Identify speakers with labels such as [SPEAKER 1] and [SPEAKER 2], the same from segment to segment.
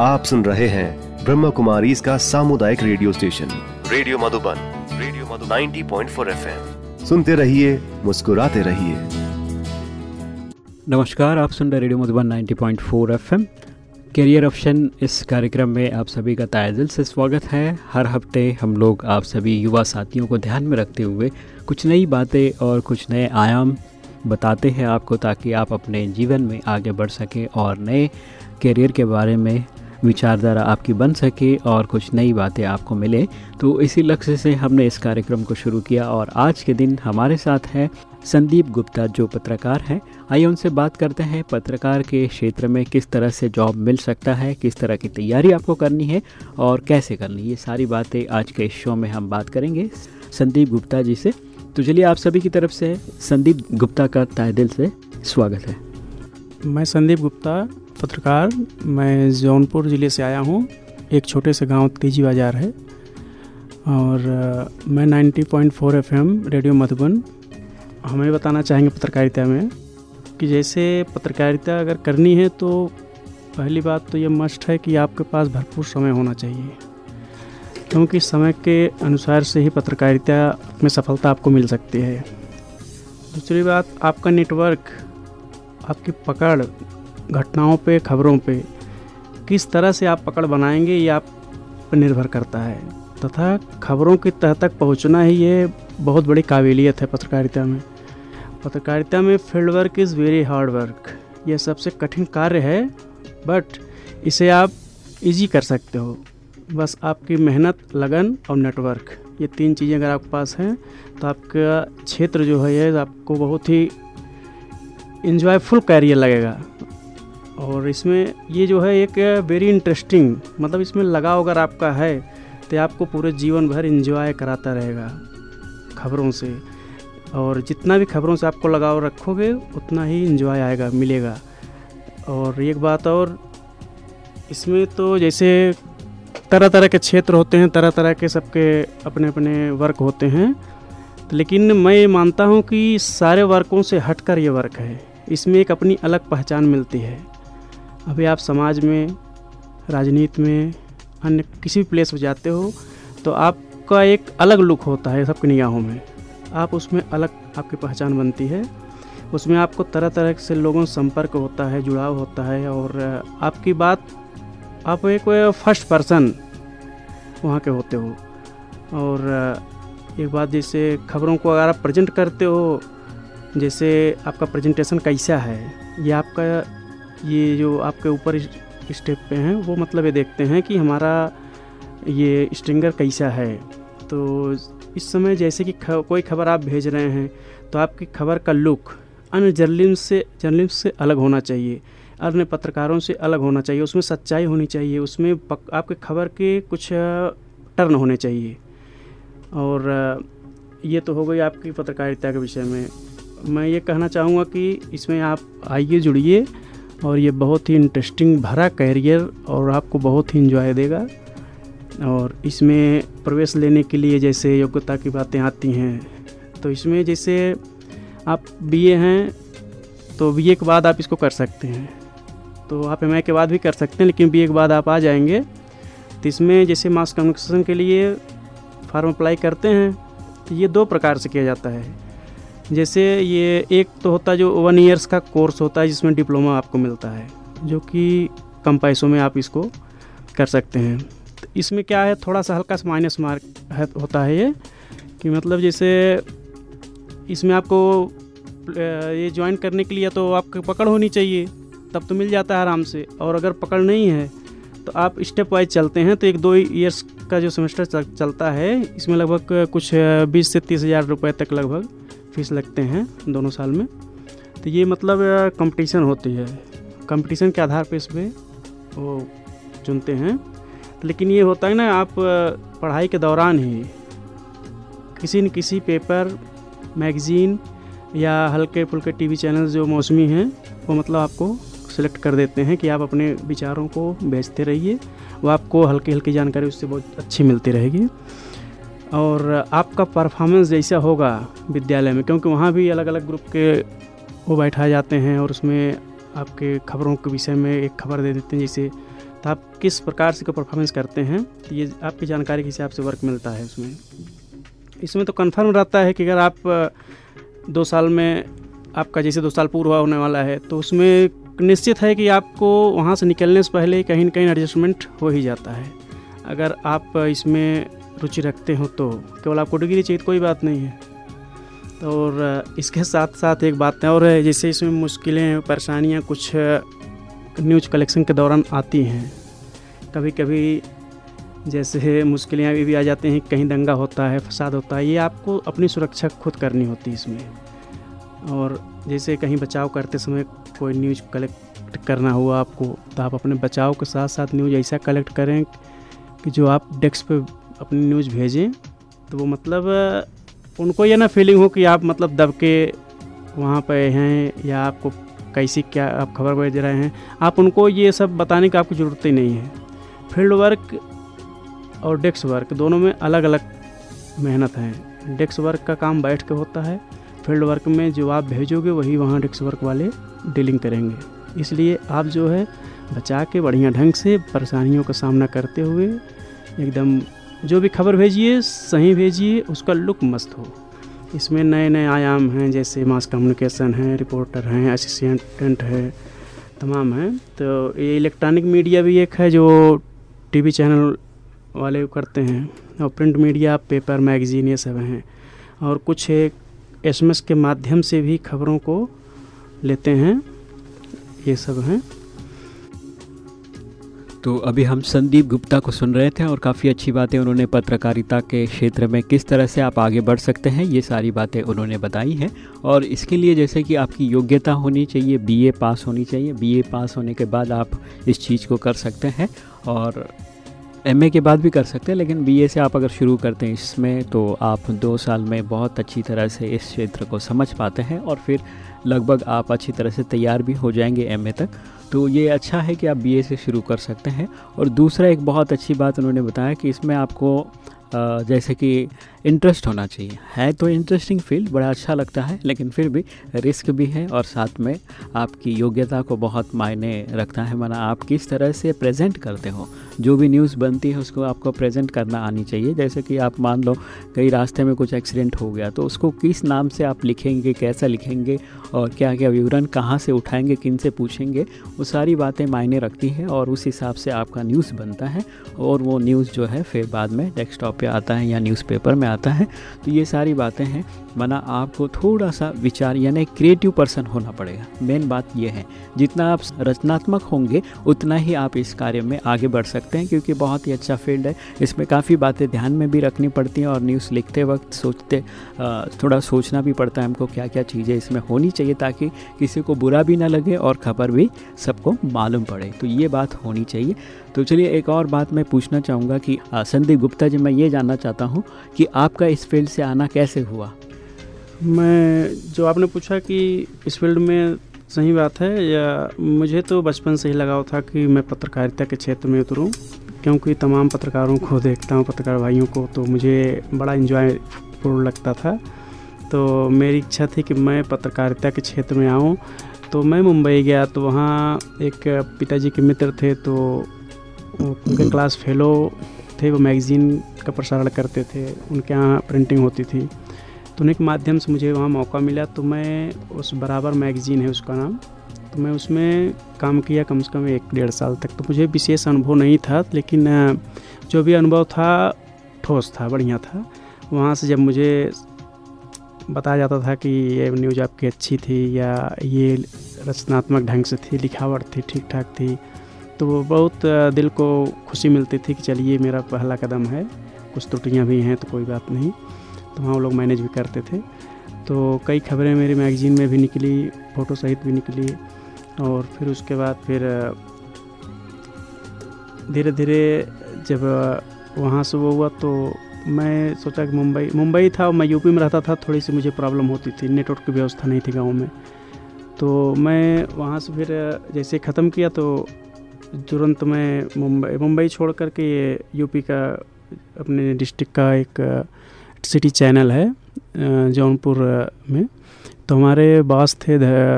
[SPEAKER 1] आप सुन रहे हैं ब्रह्म कुमारी इसका सामुदायिक radio station. Radio Madhuban radio Madhuban. 90.4 FM. सुनते रहिए मुस्कुराते रहिए।
[SPEAKER 2] नमस्कार आप सुन रहे radio Madhuban 90.4 FM. Career option इस कार्यक्रम में आप सभी का ताय दिल से स्वागत है। हर हफ़्ते हम लोग आप सभी युवा साथियों को ध्यान में रखते हुए कुछ नई बातें और कुछ नए आयाम बताते हैं आपको ताकि आप अपने जीवन में आगे बढ़ सकें और नए करियर के बारे में विचारधारा आपकी बन सके और कुछ नई बातें आपको मिले। तो इसी लक्ष्य से हमने इस कार्यक्रम को शुरू किया और आज के दिन हमारे साथ है संदीप गुप्ता, जो पत्रकार हैं। आइए उनसे बात करते हैं, पत्रकार के क्षेत्र में किस तरह से जॉब मिल सकता है, किस तरह की तैयारी आपको करनी है और कैसे करनी ये सारी बातें आज के शो में हम बात करेंगे संदीप गुप्ता जी से। तो चलिए आप सभी की तरफ़ से संदीप गुप्ता का तय दिल से स्वागत है।
[SPEAKER 3] मैं संदीप गुप्ता पत्रकार, मैं जौनपुर ज़िले से आया हूँ। एक छोटे से गाँव तेज़ी बाज़ार है और मैं 90.4 एफएम रेडियो मधुबन। हमें बताना चाहेंगे पत्रकारिता में कि जैसे पत्रकारिता अगर करनी है तो पहली बात तो ये मस्ट है कि आपके पास भरपूर समय होना चाहिए, क्योंकि समय के अनुसार से ही पत्रकारिता में सफलता आपको मिल सकती है। दूसरी बात, आपका नेटवर्क, आपकी पकड़ घटनाओं पे, खबरों पे, किस तरह से आप पकड़ बनाएँगे, ये आप पर निर्भर करता है। तथा खबरों की तह तक पहुँचना ही ये बहुत बड़ी काबिलियत है पत्रकारिता में। पत्रकारिता में field work is very hard work. ये सबसे कठिन कार्य है, बट इसे आप इजी कर सकते हो। बस आपकी मेहनत, लगन और नेटवर्क, ये तीन चीज़ें अगर आपके पास हैं तो आपका क्षेत्र जो है, ये आपको बहुत ही इन्जॉयफुल कैरियर लगेगा। और इसमें ये जो है एक वेरी इंटरेस्टिंग मतलब इसमें लगाव अगर आपका है तो आपको पूरे जीवन भर इंजॉय कराता रहेगा खबरों से। और जितना भी खबरों से आपको लगाव रखोगे, उतना ही इंजॉय आएगा, मिलेगा। और एक बात और, इसमें तो जैसे तरह तरह के क्षेत्र होते हैं तरह तरह के सबके अपने अपने वर्क होते हैं तो लेकिन मैं मानता हूँ कि सारे वर्कों से हटकर ये वर्क है। इसमें एक अपनी अलग पहचान मिलती है। अभी आप समाज में, राजनीति में, अन्य किसी भी प्लेस पर जाते हो तो आपका एक अलग लुक होता है सबकी निगाहों में। आप उसमें अलग आपकी पहचान बनती है। उसमें आपको तरह तरह से लोगों से संपर्क होता है, जुड़ाव होता है और आपकी बात, आप एक फ़र्स्ट पर्सन वहाँ के होते हो। और एक बात जैसे खबरों को अगर आप प्रेजेंट करते हो, जैसे आपका प्रेजेंटेशन कैसा है, ये आपका ये जो आपके ऊपर स्टेप पे हैं वो मतलब ये देखते हैं कि हमारा ये स्ट्रिंगर कैसा है। तो इस समय जैसे कि ख, कोई खबर आप भेज रहे हैं तो आपकी खबर का लुक अन्य जर्नलिस्ट से जर्नलिस्ट से अलग होना चाहिए। अन्य पत्रकारों से अलग होना चाहिए उसमें सच्चाई होनी चाहिए उसमें पक, आपके खबर के कुछ टर्न होने चाहिए। और ये तो हो गई आपकी पत्रकारिता के विषय में। मैं ये कहना चाहूँगा कि इसमें आप आइए जुड़िए। और ये बहुत ही इंटरेस्टिंग भरा कैरियर और आपको बहुत ही इंजॉय देगा। और इसमें प्रवेश लेने के लिए जैसे योग्यता की बातें आती हैं तो इसमें जैसे आप बीए हैं तो बीए के बाद आप इसको कर सकते हैं। तो आप एमए के बाद भी कर सकते हैं, लेकिन बीए के बाद आप आ जाएँगे। तो इसमें जैसे मास कम्युनिकेशन के लिए फार्म अप्लाई करते हैं तो ये दो प्रकार से किया जाता है। जैसे ये एक तो होता है जो वन ईयर्स का कोर्स होता है जिसमें डिप्लोमा आपको मिलता है, जो कि कम पैसों में आप इसको कर सकते हैं। तो इसमें क्या है, थोड़ा सा हल्का सा माइनस मार्क है, होता है ये, कि मतलब जैसे इसमें आपको ये ज्वाइन करने के लिए तो आपको पकड़ होनी चाहिए, तब तो मिल जाता है आराम से। और अगर पकड़ नहीं है तो आप स्टेप वाइज चलते हैं तो एक दो ईयर्स का जो सेमेस्टर चलता है, इसमें लगभग कुछ बीस से तीस हज़ार रुपये तक लगभग फ़ीस लगते हैं दोनों साल में। तो ये मतलब कंपटीशन होती है। कंपटीशन के आधार पर इसमें वो चुनते हैं। लेकिन ये होता है ना, आप पढ़ाई के दौरान ही किसी न किसी पेपर, मैगज़ीन या हल्के फुल्के टीवी चैनल जो मौसमी हैं, वो मतलब आपको सेलेक्ट कर देते हैं कि आप अपने विचारों को भेजते रहिए। वो आपको हल्की हल्की जानकारी उससे बहुत अच्छी मिलती रहेगी। और आपका परफॉर्मेंस जैसा होगा विद्यालय में, क्योंकि वहाँ भी अलग अलग ग्रुप के वो बैठाए जाते हैं और उसमें आपके खबरों के विषय में एक खबर दे देते हैं जैसे तो आप किस प्रकार से परफॉर्मेंस करते हैं तो ये आपकी जानकारी के हिसाब से वर्क मिलता है उसमें। इसमें तो कन्फर्म रहता है कि अगर आप दो साल में, आपका जैसे दो साल पूरा होने वाला है तो उसमें निश्चित है कि आपको वहाँ से निकलने से पहले कहीं ना कहीं एडजस्टमेंट हो ही जाता है। अगर आप इसमें रुचि रखते हो तो केवल आपको डिग्री चाहिए तो कोई बात नहीं है। और इसके साथ साथ एक बात है और जैसे इसमें मुश्किलें, परेशानियाँ कुछ न्यूज़ कलेक्शन के दौरान आती हैं। कभी कभी जैसे मुश्किलें अभी भी आ जाती हैं, कहीं दंगा होता है, फसाद होता है, ये आपको अपनी सुरक्षा खुद करनी होती है इसमें। और जैसे कहीं बचाव करते समय कोई न्यूज़ कलेक्ट करना हुआ आपको तो आप अपने बचाव के साथ साथ न्यूज़ ऐसा कलेक्ट करें कि जो आप डेस्क पे अपनी न्यूज़ भेजें तो वो मतलब उनको ये ना फीलिंग हो कि आप मतलब दब के वहाँ पे हैं या आपको कैसी क्या आप खबर भेज रहे हैं। आप उनको ये सब बताने की आपको ज़रूरत ही नहीं है। फ़ील्ड वर्क और डेस्क वर्क दोनों में अलग अलग मेहनत है। डेस्क वर्क का काम बैठ के होता है। फ़ील्ड वर्क में जो आप भेजोगे, वही वहाँ डेस्क वर्क वाले डीलिंग करेंगे। इसलिए आप जो है, बचा के बढ़िया ढंग से परेशानियों का सामना करते हुए एकदम जो भी खबर भेजिए, सही भेजिए, उसका लुक मस्त हो। इसमें नए नए आयाम हैं, जैसे मास कम्युनिकेशन है रिपोर्टर हैं असिस्टेंट है, तमाम हैं। तो ये इलेक्ट्रॉनिक मीडिया भी एक है जो टीवी चैनल वाले करते हैं। और प्रिंट मीडिया पेपर मैगज़ीन ये सब हैं। और कुछ एक एस के माध्यम से भी खबरों को लेते हैं। ये सब हैं।
[SPEAKER 2] तो अभी हम संदीप गुप्ता को सुन रहे थे और काफ़ी अच्छी बातें उन्होंने पत्रकारिता के क्षेत्र में किस तरह से आप आगे बढ़ सकते हैं, ये सारी बातें उन्होंने बताई हैं। और इसके लिए जैसे कि आपकी योग्यता होनी चाहिए बीए पास होनी चाहिए। बीए पास होने के बाद आप इस चीज़ को कर सकते हैं और एमए के बाद भी कर सकते हैं, लेकिन बीए से आप अगर शुरू करते हैं इसमें तो आप दो साल में बहुत अच्छी तरह से इस क्षेत्र को समझ पाते हैं और फिर लगभग आप अच्छी तरह से तैयार भी हो जाएँगे एमए तक। तो ये अच्छा है कि आप बीए से शुरू कर सकते हैं। और दूसरा एक बहुत अच्छी बात उन्होंने बताया कि इसमें आपको जैसे कि इंटरेस्ट होना चाहिए। है तो इंटरेस्टिंग फ़ील्ड बड़ा अच्छा लगता है, लेकिन फिर भी रिस्क भी है और साथ में आपकी योग्यता को बहुत मायने रखता है। माना आप किस तरह से प्रेजेंट करते हो। जो भी न्यूज़ बनती है, उसको आपको प्रेजेंट करना आनी चाहिए। जैसे कि आप मान लो कई रास्ते में कुछ एक्सीडेंट हो गया तो उसको किस नाम से आप लिखेंगे, कैसा लिखेंगे और क्या क्या विवरण, कहाँ से उठाएँगे, किन से पूछेंगे, वो सारी बातें मायने रखती हैं और उस हिसाब से आपका न्यूज़ बनता है और वो न्यूज़ जो है, फिर बाद में डेस्कटॉप पर आता है या न्यूज़पेपर में आता है तो ये सारी बातें हैं। माना आपको थोड़ा सा विचार, यानी क्रिएटिव पर्सन होना पड़ेगा। मेन बात ये है, जितना आप रचनात्मक होंगे, उतना ही आप इस कार्य में आगे बढ़ सकते हैं, क्योंकि बहुत ही अच्छा फ़ील्ड है। इसमें काफ़ी बातें ध्यान में भी रखनी पड़ती हैं और न्यूज़ लिखते वक्त सोचते थोड़ा सोचना भी पड़ता है हमको क्या क्या चीज़ें इसमें होनी चाहिए, ताकि किसी को बुरा भी ना लगे और खबर भी सबको मालूम पड़े। तो ये बात होनी चाहिए। तो चलिए एक और बात मैं पूछना चाहूँगा कि संदीप गुप्ता जी, मैं ये जानना चाहता हूँ कि आपका इस फ़ील्ड से आना कैसे हुआ?
[SPEAKER 3] मैं, जो आपने पूछा कि इस फ़ील्ड में सही बात है या मुझे तो बचपन से ही लगाव था कि मैं पत्रकारिता के क्षेत्र में उतरूँ, क्योंकि तमाम पत्रकारों को देखता हूँ, पत्रकार भाइयों को तो मुझे बड़ा इन्जॉयफुल लगता था। तो मेरी इच्छा थी कि मैं पत्रकारिता के क्षेत्र में आऊँ। तो मैं मुंबई गया तो वहाँ एक पिताजी के मित्र थे तो उनके क्लास फेलो थे वो मैगज़ीन का प्रसारण करते थे उनके यहाँ प्रिंटिंग होती थी। तो उन्हीं के माध्यम से मुझे वहाँ मौका मिला। तो मैं उस बराबर मैगज़ीन है उसका नाम तो मैं उसमें काम किया कम से कम एक डेढ़ साल तक। तो मुझे विशेष अनुभव नहीं था लेकिन जो भी अनुभव था ठोस था बढ़िया था। वहाँ से जब मुझे बताया जाता था कि ये न्यूज़ आपकी अच्छी थी या ये रचनात्मक ढंग से थी लिखावट थी ठीक ठाक थी तो बहुत दिल को खुशी मिलती थी कि चलिए मेरा पहला कदम है, कुछ त्रुटियाँ भी हैं तो कोई बात नहीं तो वहाँ लोग मैनेज भी करते थे। तो कई खबरें मेरी मैगज़ीन में भी निकली, फ़ोटो सहित भी निकली और फिर उसके बाद फिर धीरे धीरे जब वहाँ से वो हुआ तो मैं सोचा कि मुंबई मुंबई था मैं यूपी में रहता था, थोड़ी सी मुझे प्रॉब्लम होती थी, नेटवर्क की व्यवस्था नहीं थी गाँव में। तो मैं वहाँ से फिर जैसे ख़त्म किया तो तुरंत मैं मुंबई मुंबई छोड़ कर के ये यूपी का अपने डिस्ट्रिक्ट का एक सिटी चैनल है जौनपुर में। तो हमारे बॉस थे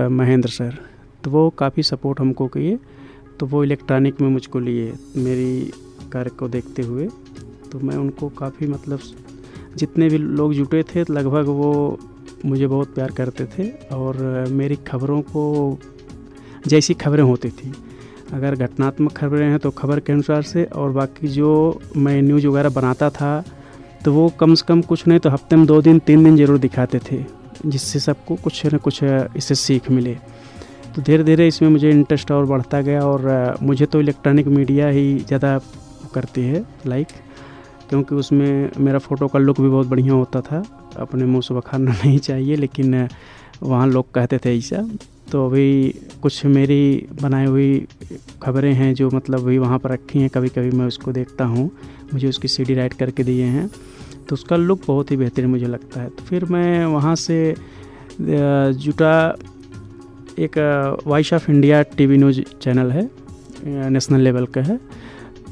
[SPEAKER 3] महेंद्र सर। तो वो काफ़ी सपोर्ट हमको किए। तो वो इलेक्ट्रॉनिक में मुझको लिए, मेरी कार्य को देखते हुए। तो मैं उनको काफ़ी मतलब जितने भी लोग जुटे थे, लगभग वो मुझे बहुत प्यार करते थे। और मेरी खबरों को, जैसी खबरें होती थी अगर घटनात्मक खबरें हैं तो खबर के अनुसार से और बाकी जो मैं न्यूज़ वगैरह बनाता था तो वो कम से कम कुछ नहीं तो हफ़्ते में दो दिन, तीन दिन ज़रूर दिखाते थे, जिससे सबको कुछ न कुछ इससे सीख मिले। तो धीरे धीरे इसमें मुझे इंटरेस्ट और बढ़ता गया और मुझे तो इलेक्ट्रॉनिक मीडिया ही ज़्यादा करती है लाइक क्योंकि उसमें मेरा फ़ोटो का लुक भी बहुत बढ़िया होता था। अपने मुँह से बखारना नहीं चाहिए, लेकिन वहाँ लोग कहते थे ऐसा। तो अभी कुछ मेरी बनाई हुई खबरें हैं जो मतलब वही वहाँ पर रखी हैं कभी कभी मैं उसको देखता हूँ। मुझे उसकी सीडी राइट करके दिए हैं। तो उसका लुक बहुत ही बेहतरीन मुझे लगता है। तो फिर मैं वहाँ से जुटा एक voice of India TV news channel है नेशनल लेवल का है।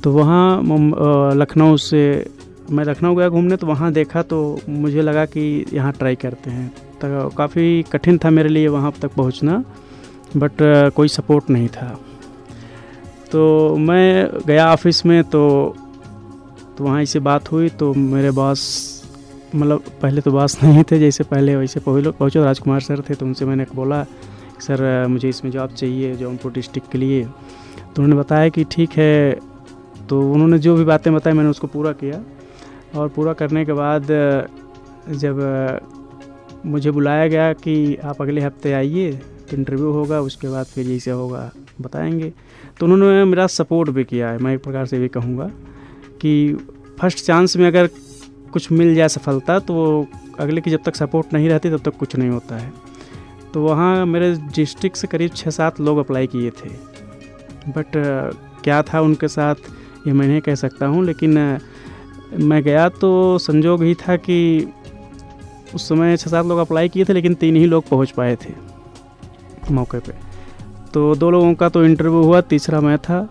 [SPEAKER 3] तो वहाँ लखनऊ से, मैं लखनऊ गया घूमने तो वहाँ देखा तो मुझे लगा कि यहाँ ट्राई करते हैं। तो काफ़ी कठिन था मेरे लिए वहाँ तक पहुँचना बट कोई सपोर्ट नहीं था। तो मैं गया ऑफ़िस में तो तो वहाँ ऐसे बात हुई तो मेरे बॉस मतलब पहले तो बॉस नहीं थे जैसे पहले वैसे पहुँचो राजकुमार सर थे तो उनसे मैंने बोला सर मुझे इसमें जॉब चाहिए जौनपुर डिस्ट्रिक्ट के लिए। तो उन्होंने बताया कि ठीक है तो उन्होंने जो भी बातें बताई मैंने उसको पूरा किया और पूरा करने के बाद, जब मुझे बुलाया गया कि आप अगले हफ़्ते आइए इंटरव्यू होगा, उसके बाद फिर जैसे होगा, बताएँगे। तो उन्होंने मेरा सपोर्ट भी किया है, मैं एक प्रकार से भी कहूँगा कि फ़र्स्ट चांस में अगर कुछ मिल जाए सफलता तो अगले की जब तक सपोर्ट नहीं रहती, तब तक कुछ नहीं होता है। तो वहाँ मेरे डिस्ट्रिक्ट से करीब छः सात लोग अप्लाई किए थे। बट क्या था उनके साथ, ये मैं नहीं कह सकता हूँ, लेकिन, मैं गया तो संजोग ही था कि उस समय छः सात लोग अप्लाई किए थे, लेकिन तीन ही लोग पहुँच पाए थे मौके पे। तो दो लोगों का तो इंटरव्यू हुआ, तीसरा मैं था।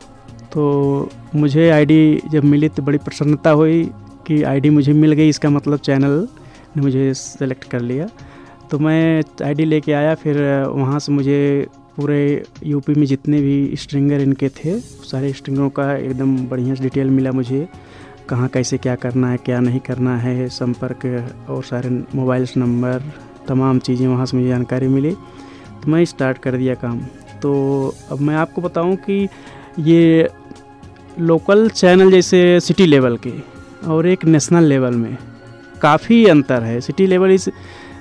[SPEAKER 3] तो मुझे आईडी जब मिली तो बड़ी प्रसन्नता हुई कि आईडी मुझे मिल गई, इसका मतलब चैनल ने मुझे सेलेक्ट कर लिया। तो मैं आईडी लेके आया, फिर वहाँ से मुझे पूरे यूपी में जितने भी स्ट्रिंगर इनके थे, सारे स्ट्रिंगरों का एकदम बढ़िया डिटेल मिला मुझे। कहाँ कैसे क्या करना है, क्या नहीं करना है, संपर्क और सारे मोबाइल्स नंबर, तमाम चीज़ें वहाँ से मुझे जानकारी मिली तो मैं स्टार्ट कर दिया काम। तो अब मैं आपको बताऊँ कि ये लोकल चैनल जैसे सिटी लेवल के और एक नेशनल लेवल में काफ़ी अंतर है। सिटी लेवल इस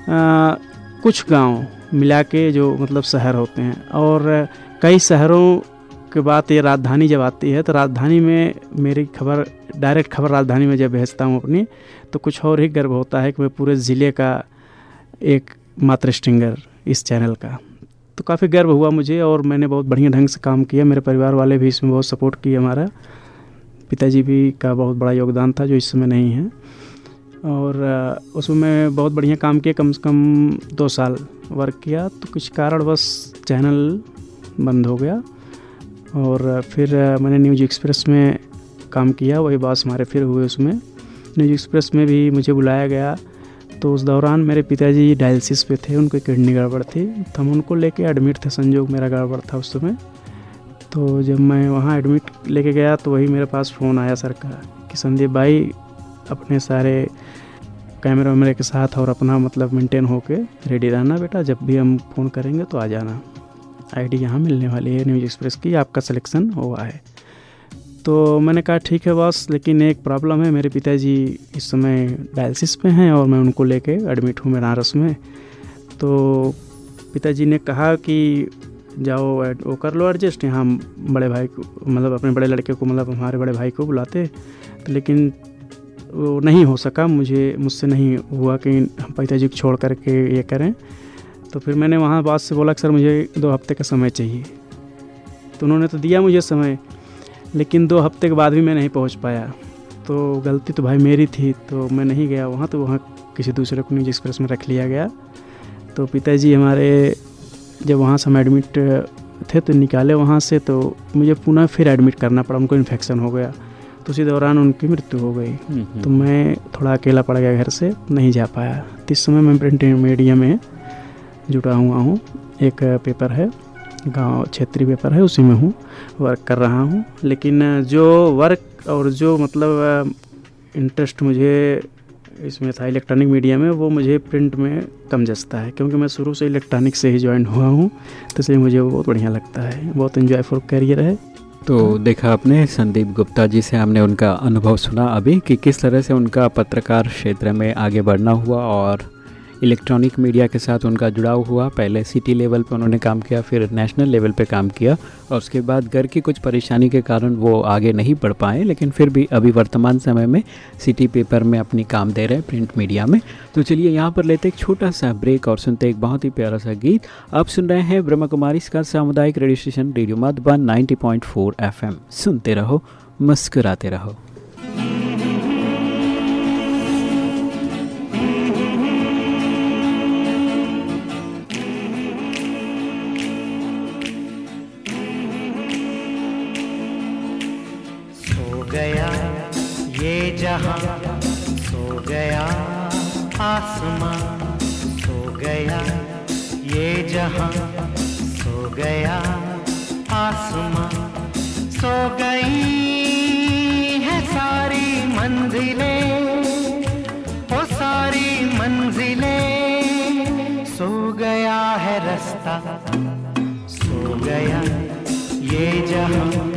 [SPEAKER 3] कुछ गाँव मिला के जो मतलब शहर होते हैं और कई शहरों के बाद ये राजधानी जब आती है तो राजधानी में मेरी खबर, डायरेक्ट खबर राजधानी में जब भेजता हूँ अपनी तो कुछ और ही गर्व होता है कि मैं पूरे ज़िले का एक मात्र स्टिंगर इस चैनल का। तो काफ़ी गर्व हुआ मुझे और मैंने बहुत बढ़िया ढंग से काम किया। मेरे परिवार वाले भी इसमें बहुत सपोर्ट किए हमारा। पिताजी भी का बहुत बड़ा योगदान था, जो इस समय नहीं है। और उसमें मैं बहुत बढ़िया काम किया, कम से कम दो साल वर्क किया। तो कुछ कारण बस चैनल बंद हो गया। और फिर मैंने न्यूज़ एक्सप्रेस में काम किया, वही बास हमारे फिर हुए उसमें। न्यूज़ एक्सप्रेस में भी मुझे बुलाया गया तो उस दौरान मेरे पिताजी डायलिसिस पे थे, उनको किडनी गड़बड़ थी तो हम उनको लेके एडमिट थे, संजोग मेरा गड़बड़ था उस समय। तो जब मैं वहाँ एडमिट लेके गया तो वही मेरे पास फ़ोन आया सर का, कि संदीप भाई, अपने सारे कैमरे वैमरे के साथ और अपना मतलब मेंटेन होके रेडी रहना बेटा, जब भी हम फ़ोन करेंगे तो आ जाना। आईडी यहाँ मिलने वाली है न्यूज़ एक्सप्रेस की, आपका सिलेक्शन हुआ है। तो मैंने कहा, ठीक है बॉस लेकिन एक प्रॉब्लम है, मेरे पिताजी इस समय डायलिसिस पे हैं और मैं उनको लेके एडमिट हूँ बनारस में। तो पिताजी ने कहा कि, जाओ वो कर लो एडजस्ट यहाँ बड़े भाई को मतलब अपने बड़े लड़के को मतलब हमारे बड़े भाई को बुलाते। तो लेकिन वो नहीं हो सका, मुझे, मुझसे नहीं हुआ कि हम पिताजी को छोड़ करके ये करें। तो फिर मैंने वहाँ बात से बोला कि सर मुझे दो हफ़्ते का समय चाहिए। तो उन्होंने तो दिया मुझे समय लेकिन दो हफ़्ते के बाद भी मैं नहीं पहुँच पाया। तो गलती तो भाई मेरी थी तो मैं नहीं गया वहाँ तो वहाँ किसी दूसरे को न्यूज़ एक्सप्रेस में रख लिया गया। तो पिताजी हमारे जब वहाँ से हम एडमिट थे तो निकाले वहाँ से तो मुझे पुनः फिर एडमिट करना पड़ा उनको इन्फेक्शन हो गया। तो उसी दौरान उनकी मृत्यु हो गई। हम्म, हम्म। तो मैं थोड़ा अकेला पड़ गया घर से नहीं जा पाया। तो इस समय मैं प्रिंट मीडिया में जुटा हुआ हूँ। एक पेपर है, गाँव क्षेत्रीय पेपर है, उसी में हूँ वर्क कर रहा हूँ। लेकिन जो वर्क और जो मतलब इंटरेस्ट मुझे इसमें था इलेक्ट्रॉनिक मीडिया में, वो मुझे प्रिंट में कम जचता है। क्योंकि मैं शुरू से इलेक्ट्रॉनिक से ही ज्वाइन हुआ हूँ तो इसलिए मुझे वो बहुत बढ़िया लगता है। बहुत इन्जॉयफुल करियर है।
[SPEAKER 2] तो देखा आपने, संदीप गुप्ता जी से हमने उनका अनुभव सुना अभी कि किस तरह से उनका पत्रकार क्षेत्र में आगे बढ़ना हुआ और इलेक्ट्रॉनिक मीडिया के साथ उनका जुड़ाव हुआ। पहले सिटी लेवल पर उन्होंने काम किया, फिर नेशनल लेवल पे काम किया और उसके बाद घर की कुछ परेशानी के कारण वो आगे नहीं बढ़ पाए, लेकिन फिर भी अभी वर्तमान समय में सिटी पेपर में अपनी काम दे रहे हैं प्रिंट मीडिया में। तो चलिए यहाँ पर लेते एक छोटा सा ब्रेक और सुनते एक बहुत ही प्यारा सा गीत। आप सुन रहे हैं ब्रह्मा कुमारी इसका सामुदायिक radio station radio Madhuban ninety point सुनते रहो, मुस्कुराते रहो।
[SPEAKER 4] ये जहाँ सो गया आसमां, सो गई है सारी मंजिलें ओ सारी मंजिलें। सो गया है रास्ता, सो गया ये जहाँ।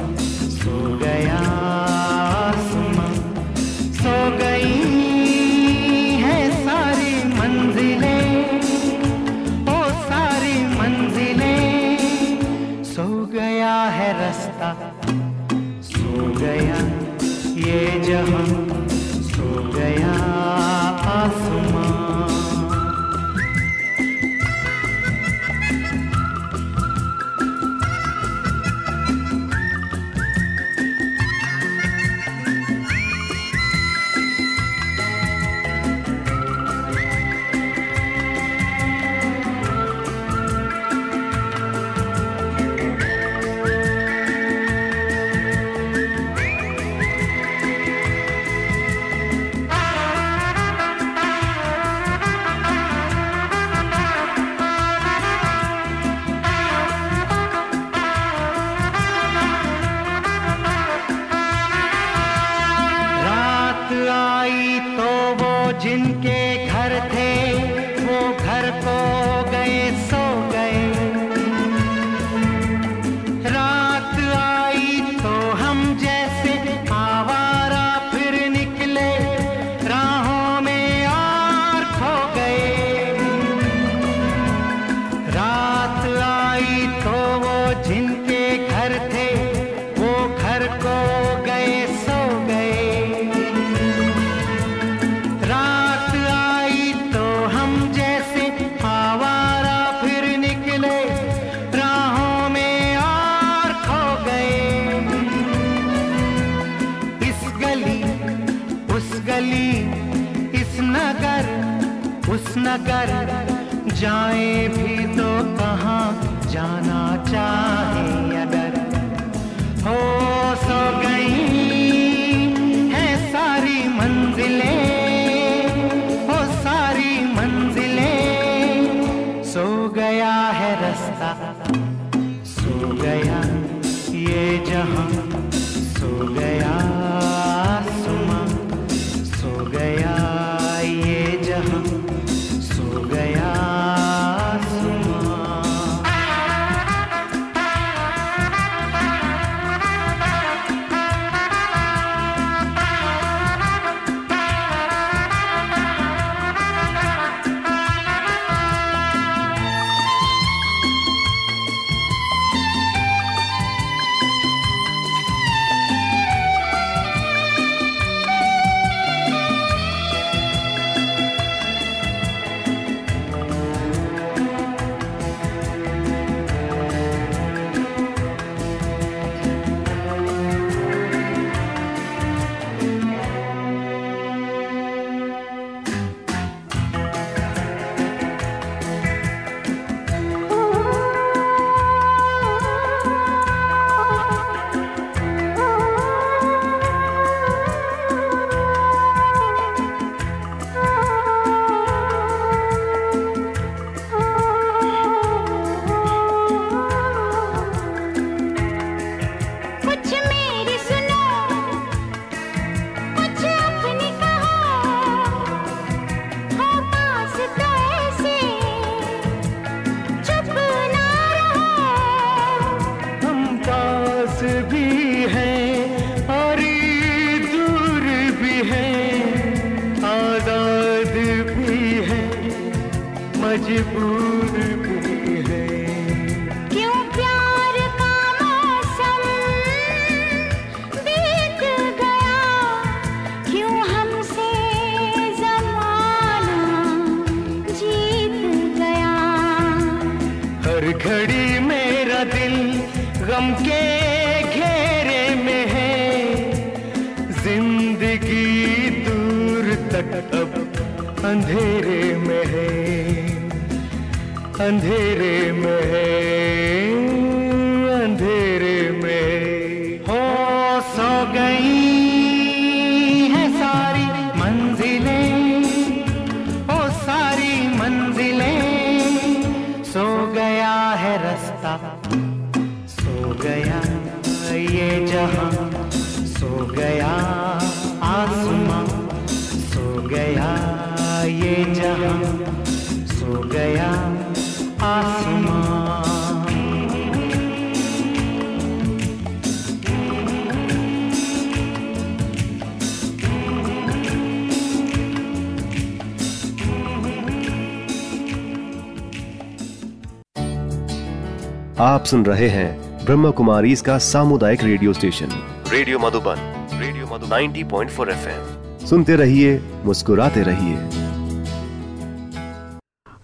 [SPEAKER 1] सुन रहे हैं ब्रह्म कुमारी इसका सामुदायिक radio station. Radio Madhuban radio Madhuban. 90.4 FM. सुनते रहिए मुस्कुराते रहिए।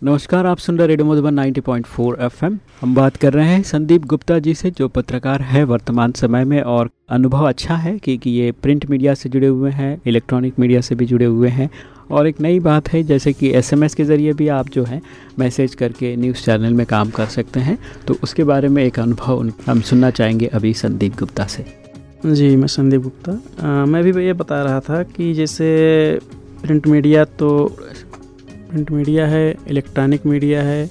[SPEAKER 2] नमस्कार आप सुन रहे रेडियो मधुबन 90.4 एफएम। हम बात कर रहे हैं संदीप गुप्ता जी से जो पत्रकार है वर्तमान समय में और अनुभव अच्छा है क्योंकि ये प्रिंट मीडिया से जुड़े हुए हैं इलेक्ट्रॉनिक मीडिया से भी जुड़े हुए हैं। और एक नई बात है, जैसे कि एसएमएस के ज़रिए भी आप जो है, मैसेज करके न्यूज़ चैनल में काम कर सकते हैं। तो उसके बारे में एक अनुभव हम सुनना चाहेंगे अभी संदीप गुप्ता से।
[SPEAKER 3] जी, मैं संदीप गुप्ता। मैं भी ये बता रहा था कि जैसे प्रिंट मीडिया तो प्रिंट मीडिया है, इलेक्ट्रॉनिक मीडिया है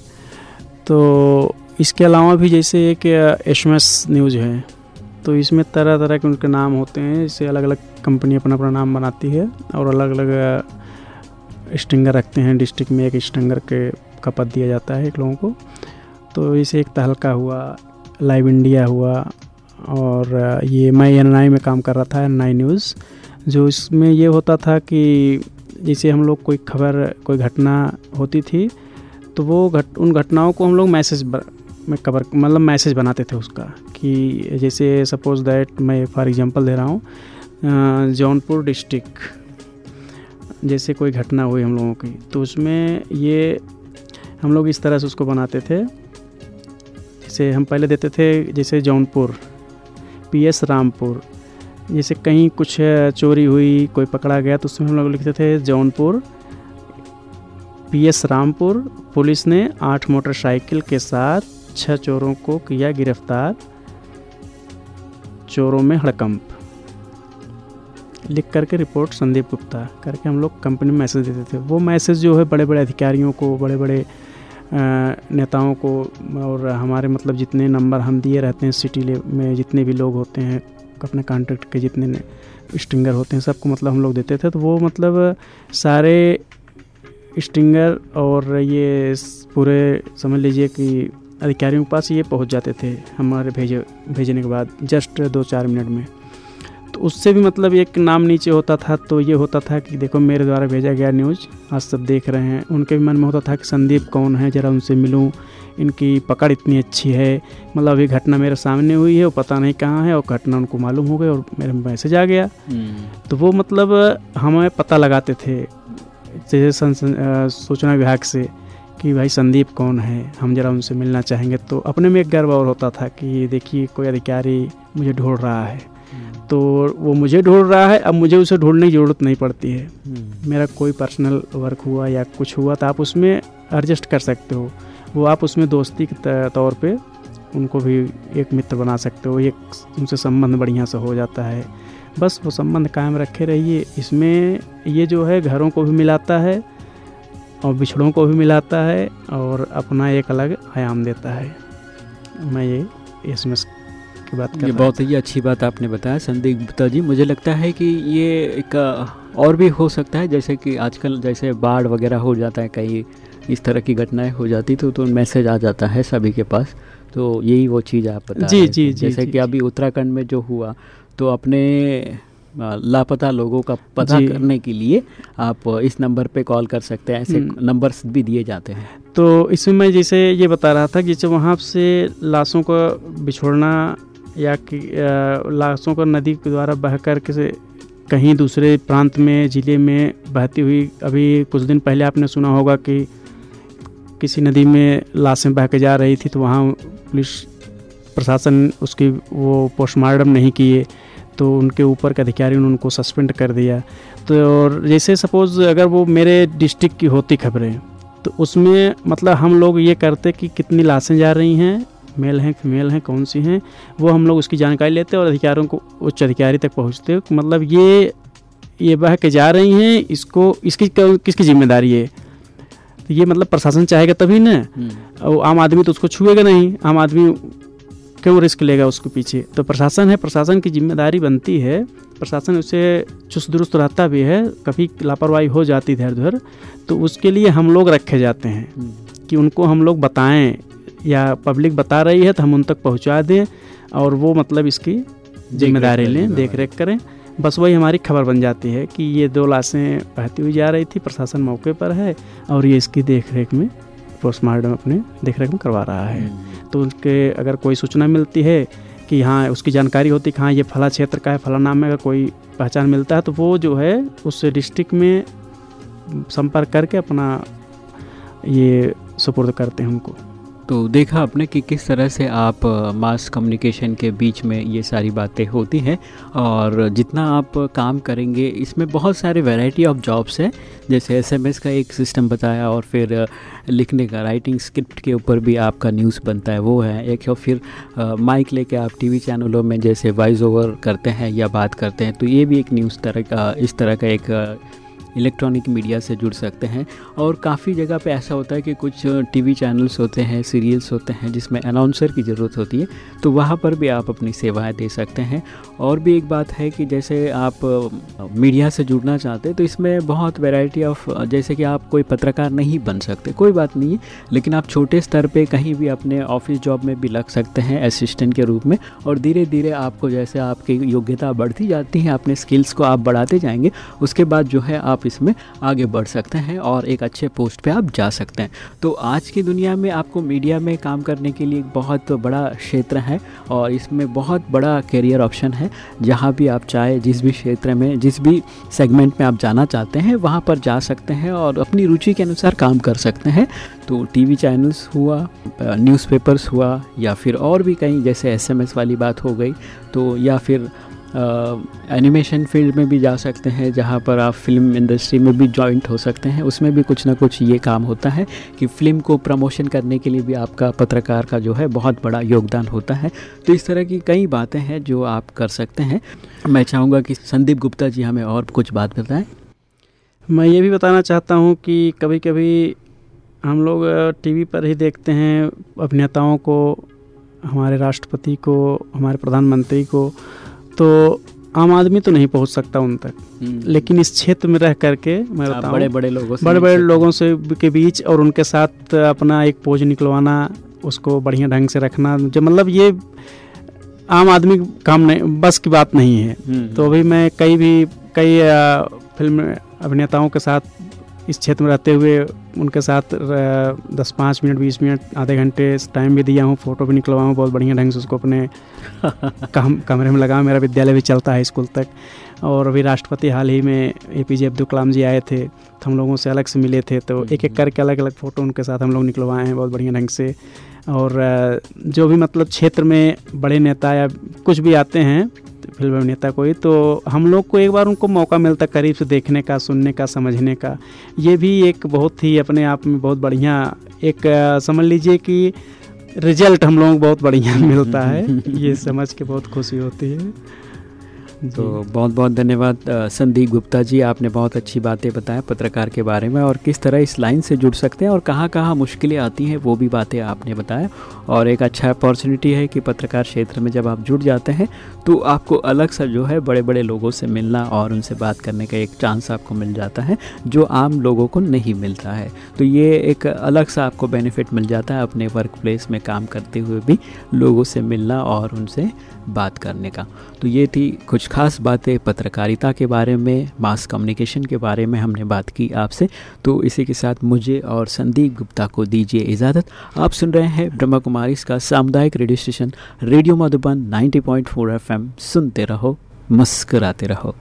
[SPEAKER 3] तो इसके अलावा भी जैसे एक एसएमएस न्यूज़ है तो इसमें तरह तरह के उनके नाम होते हैं। जैसे अलग अलग कंपनी अपना अपना नाम बनाती है और अलग अलग स्टिंगर रखते हैं, डिस्ट्रिक्ट में एक स्टिंगर के का पद दिया जाता है एक लोगों को। तो इसे एक तहलका हुआ, लाइव इंडिया हुआ, और ये मैं एनआई में काम कर रहा था एन न्यूज़, जो इसमें ये होता था कि जैसे हम लोग कोई खबर, कोई घटना होती थी तो वो घट, उन घटनाओं को हम लोग मैसेज में कवर मतलब मैसेज बनाते थे उसका, कि जैसे सपोज़ दैट मैं फॉर एग्जांपल दे रहा हूँ जौनपुर डिस्ट्रिक्ट जैसे कोई घटना हुई हम लोगों की तो उसमें ये हम लोग इस तरह से उसको बनाते थे। जैसे हम पहले देते थे, जैसे जौनपुर, पी एस रामपुर, जैसे कहीं कुछ चोरी हुई, कोई पकड़ा गया तो उसमें हम लोग लिखते थे Jaunpur, P S Rampur, police ने आठ मोटरसाइकिल के साथ छह चोरों को किया गिरफ़्तार, चोरों में हड़कंप। लिख करके रिपोर्ट संदीप गुप्ता करके हम लोग कंपनी में मैसेज देते थे। वो मैसेज जो है बड़े बड़े अधिकारियों को बड़े बड़े नेताओं को और हमारे मतलब जितने नंबर हम दिए रहते हैं सिटी में जितने भी लोग होते हैं, अपने कॉन्ट्रैक्ट के जितने स्टिंगर होते हैं, सबको मतलब हम लोग देते थे। तो वो मतलब सारे स्टिंगर और ये पूरे समझ लीजिए कि अधिकारियों के पास ये पहुँच जाते थे हमारे भेजे, भेजने के बाद, जस्ट दो चार मिनट में। उससे भी मतलब एक नाम नीचे होता था तो ये होता था कि देखो मेरे द्वारा भेजा गया न्यूज़ आज सब देख रहे हैं। उनके भी मन में होता था कि संदीप कौन है ज़रा उनसे मिलूं। इनकी पकड़ इतनी अच्छी है। मतलब अभी घटना मेरे सामने हुई है वो पता नहीं कहाँ है और घटना उनको मालूम हो गई और मेरे मैसेज आ गया। तो वो मतलब हमें पता लगाते थे जैसे सूचना विभाग से कि भाई संदीप कौन है हम जरा उनसे मिलना चाहेंगे। तो अपने में एक गर्व और होता था कि देखिए कोई अधिकारी मुझे ढूंढ रहा है। तो वो मुझे ढूंढ रहा है अब मुझे उसे ढूँढने की ज़रूरत नहीं पड़ती है। मेरा कोई पर्सनल वर्क हुआ या कुछ हुआ तो आप उसमें एडजस्ट कर सकते हो। वो आप उसमें दोस्ती के तौर पे उनको भी एक मित्र बना सकते हो एक उनसे संबंध बढ़िया से हो जाता है। बस वो संबंध कायम रखे रहिए। इसमें ये जो है घरों को भी मिलाता है और बिछड़ों को भी मिलाता है और अपना एक अलग आयाम देता है। मैं ये एस की बात कर
[SPEAKER 2] ये बहुत ही अच्छी बात आपने बताया संदीप गुप्ता जी। मुझे लगता है कि ये एक और भी हो सकता है जैसे कि आजकल जैसे बाढ़ वगैरह हो जाता है कहीं इस तरह की घटनाएँ हो जाती तो तो मैसेज आ जाता है सभी के पास। तो यही वो चीज़ आप बता
[SPEAKER 3] जी, जी, जी,
[SPEAKER 2] जैसे
[SPEAKER 3] जी,
[SPEAKER 2] कि अभी उत्तराखंड में जो हुआ तो अपने लापता लोगों का पता करने के लिए आप इस नंबर पे कॉल कर सकते हैं ऐसे
[SPEAKER 3] हम्म।
[SPEAKER 2] नंबर्स भी दिए जाते हैं।
[SPEAKER 3] तो इसमें मैं जैसे ये बता रहा था कि जैसे वहाँ से लाशों का बिछोड़ना या कि लाशों का नदी के द्वारा बह कर किसी कहीं दूसरे प्रांत में, ज़िले में बहती हुई, अभी कुछ दिन पहले आपने सुना होगा कि किसी नदी में लाशें बह के जा रही थी तो वहाँ पुलिस प्रशासन उसकी वो पोस्टमार्टम नहीं किए तो उनके ऊपर के अधिकारी ने उनको सस्पेंड कर दिया। तो और जैसे सपोज़ अगर वो मेरे डिस्ट्रिक्ट की होती खबरें तो उसमें मतलब हम लोग ये करते कि कितनी लाशें जा रही हैं मेल हैं फीमेल हैं कौन सी हैं वो हम लोग उसकी जानकारी लेते हैं और अधिकारियों को उच्च अधिकारी तक पहुँचते मतलब ये ये बह के जा रही हैं इसको इसकी किसकी ज़िम्मेदारी है? तो ये मतलब प्रशासन चाहेगा तभी ना। और आम आदमी तो उसको छुएगा नहीं आम आदमी क्यों रिस्क लेगा उसके पीछे? तो प्रशासन है प्रशासन की ज़िम्मेदारी बनती है प्रशासन उसे चुस्त दुरुस्त रहता भी है कभी लापरवाही हो जाती इधर उधर तो उसके लिए हम लोग रखे जाते हैं कि उनको हम लोग बताएँ या पब्लिक बता रही है तो हम उन तक पहुँचा दें और वो मतलब इसकी ज़िम्मेदारी लें देख रेख करें। बस वही हमारी खबर बन जाती है कि ये दो लाशें बहती हुई जा रही थी प्रशासन मौके पर है और ये इसकी देख रेख में पोस्टमार्टम अपने देख रेख में करवा रहा है। तो उनके अगर कोई सूचना मिलती है कि हाँ उसकी जानकारी होती है कि हाँ ये फला क्षेत्र का है फला नाम में अगर कोई पहचान मिलता है तो वो जो है उस डिस्ट्रिक्ट में संपर्क करके अपना ये सुपुर्द करते हैं उनको।
[SPEAKER 2] तो देखा आपने कि किस तरह से आप मास कम्युनिकेशन के बीच में ये सारी बातें होती हैं और जितना आप काम करेंगे, इसमें बहुत सारे वैरायटी ऑफ़ जॉब्स हैं। जैसे एसएमएस का एक सिस्टम बताया और फिर लिखने का राइटिंग स्क्रिप्ट के ऊपर भी आपका न्यूज़ बनता है, वो है एक और फिर माइक लेके आप टीवी चैनलों में जैसे वॉइस ओवर करते हैं या बात करते हैं तो ये भी एक न्यूज़ तरह का इस तरह का एक इलेक्ट्रॉनिक मीडिया से जुड़ सकते हैं। और काफ़ी जगह पे ऐसा होता है कि कुछ टीवी चैनल्स होते हैं, सीरियल्स होते हैं, जिसमें अनाउंसर की ज़रूरत होती है तो वहाँ पर भी आप अपनी सेवाएँ दे सकते हैं। और भी एक बात है कि जैसे आप मीडिया से जुड़ना चाहते हैं तो इसमें बहुत वेराइटी ऑफ़ जैसे कि आप कोई पत्रकार नहीं बन सकते, कोई बात नहीं लेकिन आप छोटे स्तर पर कहीं भी अपने ऑफ़िस जॉब में भी लग सकते हैं असिस्टेंट के रूप में, और धीरे धीरे आपको जैसे आपकी योग्यता बढ़ती जाती है, अपने स्किल्स को आप बढ़ाते जाएँगे, उसके बाद जो है आप इसमें आगे बढ़ सकते हैं और एक अच्छे पोस्ट पे आप जा सकते हैं। तो आज की दुनिया में आपको मीडिया में काम करने के लिए एक बहुत बड़ा क्षेत्र है और इसमें बहुत बड़ा करियर ऑप्शन है। जहाँ भी आप चाहे, जिस भी क्षेत्र में, जिस भी सेगमेंट में आप जाना चाहते हैं, वहाँ पर जा सकते हैं और अपनी रुचि के अनुसार काम कर सकते हैं। तो टीवी चैनल्स हुआ न्यूज़पेपर्स हुआ या फिर और भी कहीं, जैसे एसएमएस वाली बात हो गई तो या फिर एनिमेशन फ़ील्ड में भी जा सकते हैं, जहाँ पर आप फ़िल्म इंडस्ट्री में भी जॉइंट हो सकते हैं। उसमें भी कुछ ना कुछ ये काम होता है कि फ़िल्म को प्रमोशन करने के लिए भी आपका पत्रकार का जो है बहुत बड़ा योगदान होता है। तो इस तरह की कई बातें हैं जो आप कर सकते हैं। मैं चाहूँगा कि संदीप गुप्ता जी हमें और कुछ बात बताएँ।
[SPEAKER 3] मैं ये भी बताना चाहता हूँ कि कभी कभी हम लोग टीवी पर ही देखते हैं अभिनेताओं को, हमारे राष्ट्रपति को, हमारे प्रधानमंत्री को तो आम आदमी तो नहीं पहुँच सकता उन तक। लेकिन इस क्षेत्र में रह करके मैं बताऊँ
[SPEAKER 2] बड़े बड़े लोगों से
[SPEAKER 3] बड़े बड़े लोगों से के बीच और उनके साथ अपना एक पोज निकलवाना उसको बढ़िया ढंग से रखना जो मतलब ये आम आदमी काम नहीं बस की बात नहीं है।
[SPEAKER 2] हम्म,
[SPEAKER 3] तो अभी मैं कई भी कई फ़िल्म अभिनेताओं के साथ इस क्षेत्र में रहते हुए उनके साथ दस पाँच मिनट बीस मिनट आधे घंटे टाइम भी दिया हूँ फ़ोटो भी निकलवाया हूँ बहुत बढ़िया ढंग से उसको अपने कम कमरे में लगा मेरा विद्यालय भी चलता है स्कूल तक। और अभी राष्ट्रपति हाल ही में ए पी जे अब्दुल कलाम जी आए थे तो हम लोगों से अलग से मिले थे तो एक एक करके अलग अलग फ़ोटो उनके साथ हम लोग निकलवाए हैं बहुत बढ़िया ढंग से। और जो भी मतलब क्षेत्र में बड़े नेता या कुछ भी आते हैं फ़िल्म अभिनेता कोई तो हम लोग को एक बार उनको मौका मिलता करीब से देखने का सुनने का समझने का। ये भी एक बहुत ही अपने आप में बहुत बढ़िया एक समझ लीजिए कि रिज़ल्ट हम लोगों को बहुत बढ़िया मिलता है। ये समझ के बहुत खुशी होती है।
[SPEAKER 2] तो बहुत बहुत धन्यवाद संदीप गुप्ता जी, आपने बहुत अच्छी बातें बताया पत्रकार के बारे में और किस तरह इस लाइन से जुड़ सकते हैं और कहाँ कहाँ मुश्किलें आती हैं, वो भी बातें आपने बताया और एक अच्छा अपॉर्चुनिटी है कि पत्रकार क्षेत्र में जब आप जुड़ जाते हैं तो आपको अलग सा जो है बड़े बड़े लोगों से मिलना और उनसे बात करने का एक चांस आपको मिल जाता है, जो आम लोगों को नहीं मिलता है। तो ये एक अलग सा आपको बेनिफिट मिल जाता है अपने वर्क प्लेस में काम करते हुए भी लोगों से मिलना और उनसे बात करने का। तो ये थी कुछ खास बातें पत्रकारिता के बारे में, मास कम्युनिकेशन के बारे में हमने बात की आपसे। तो इसी के साथ मुझे और संदीप गुप्ता को दीजिए इजाज़त। आप सुन रहे हैं ब्रह्मा कुमारी इसका सामुदायिक radio station, radio Madhuban 90.4 FM. सुनते रहो, मुस्कराते रहो।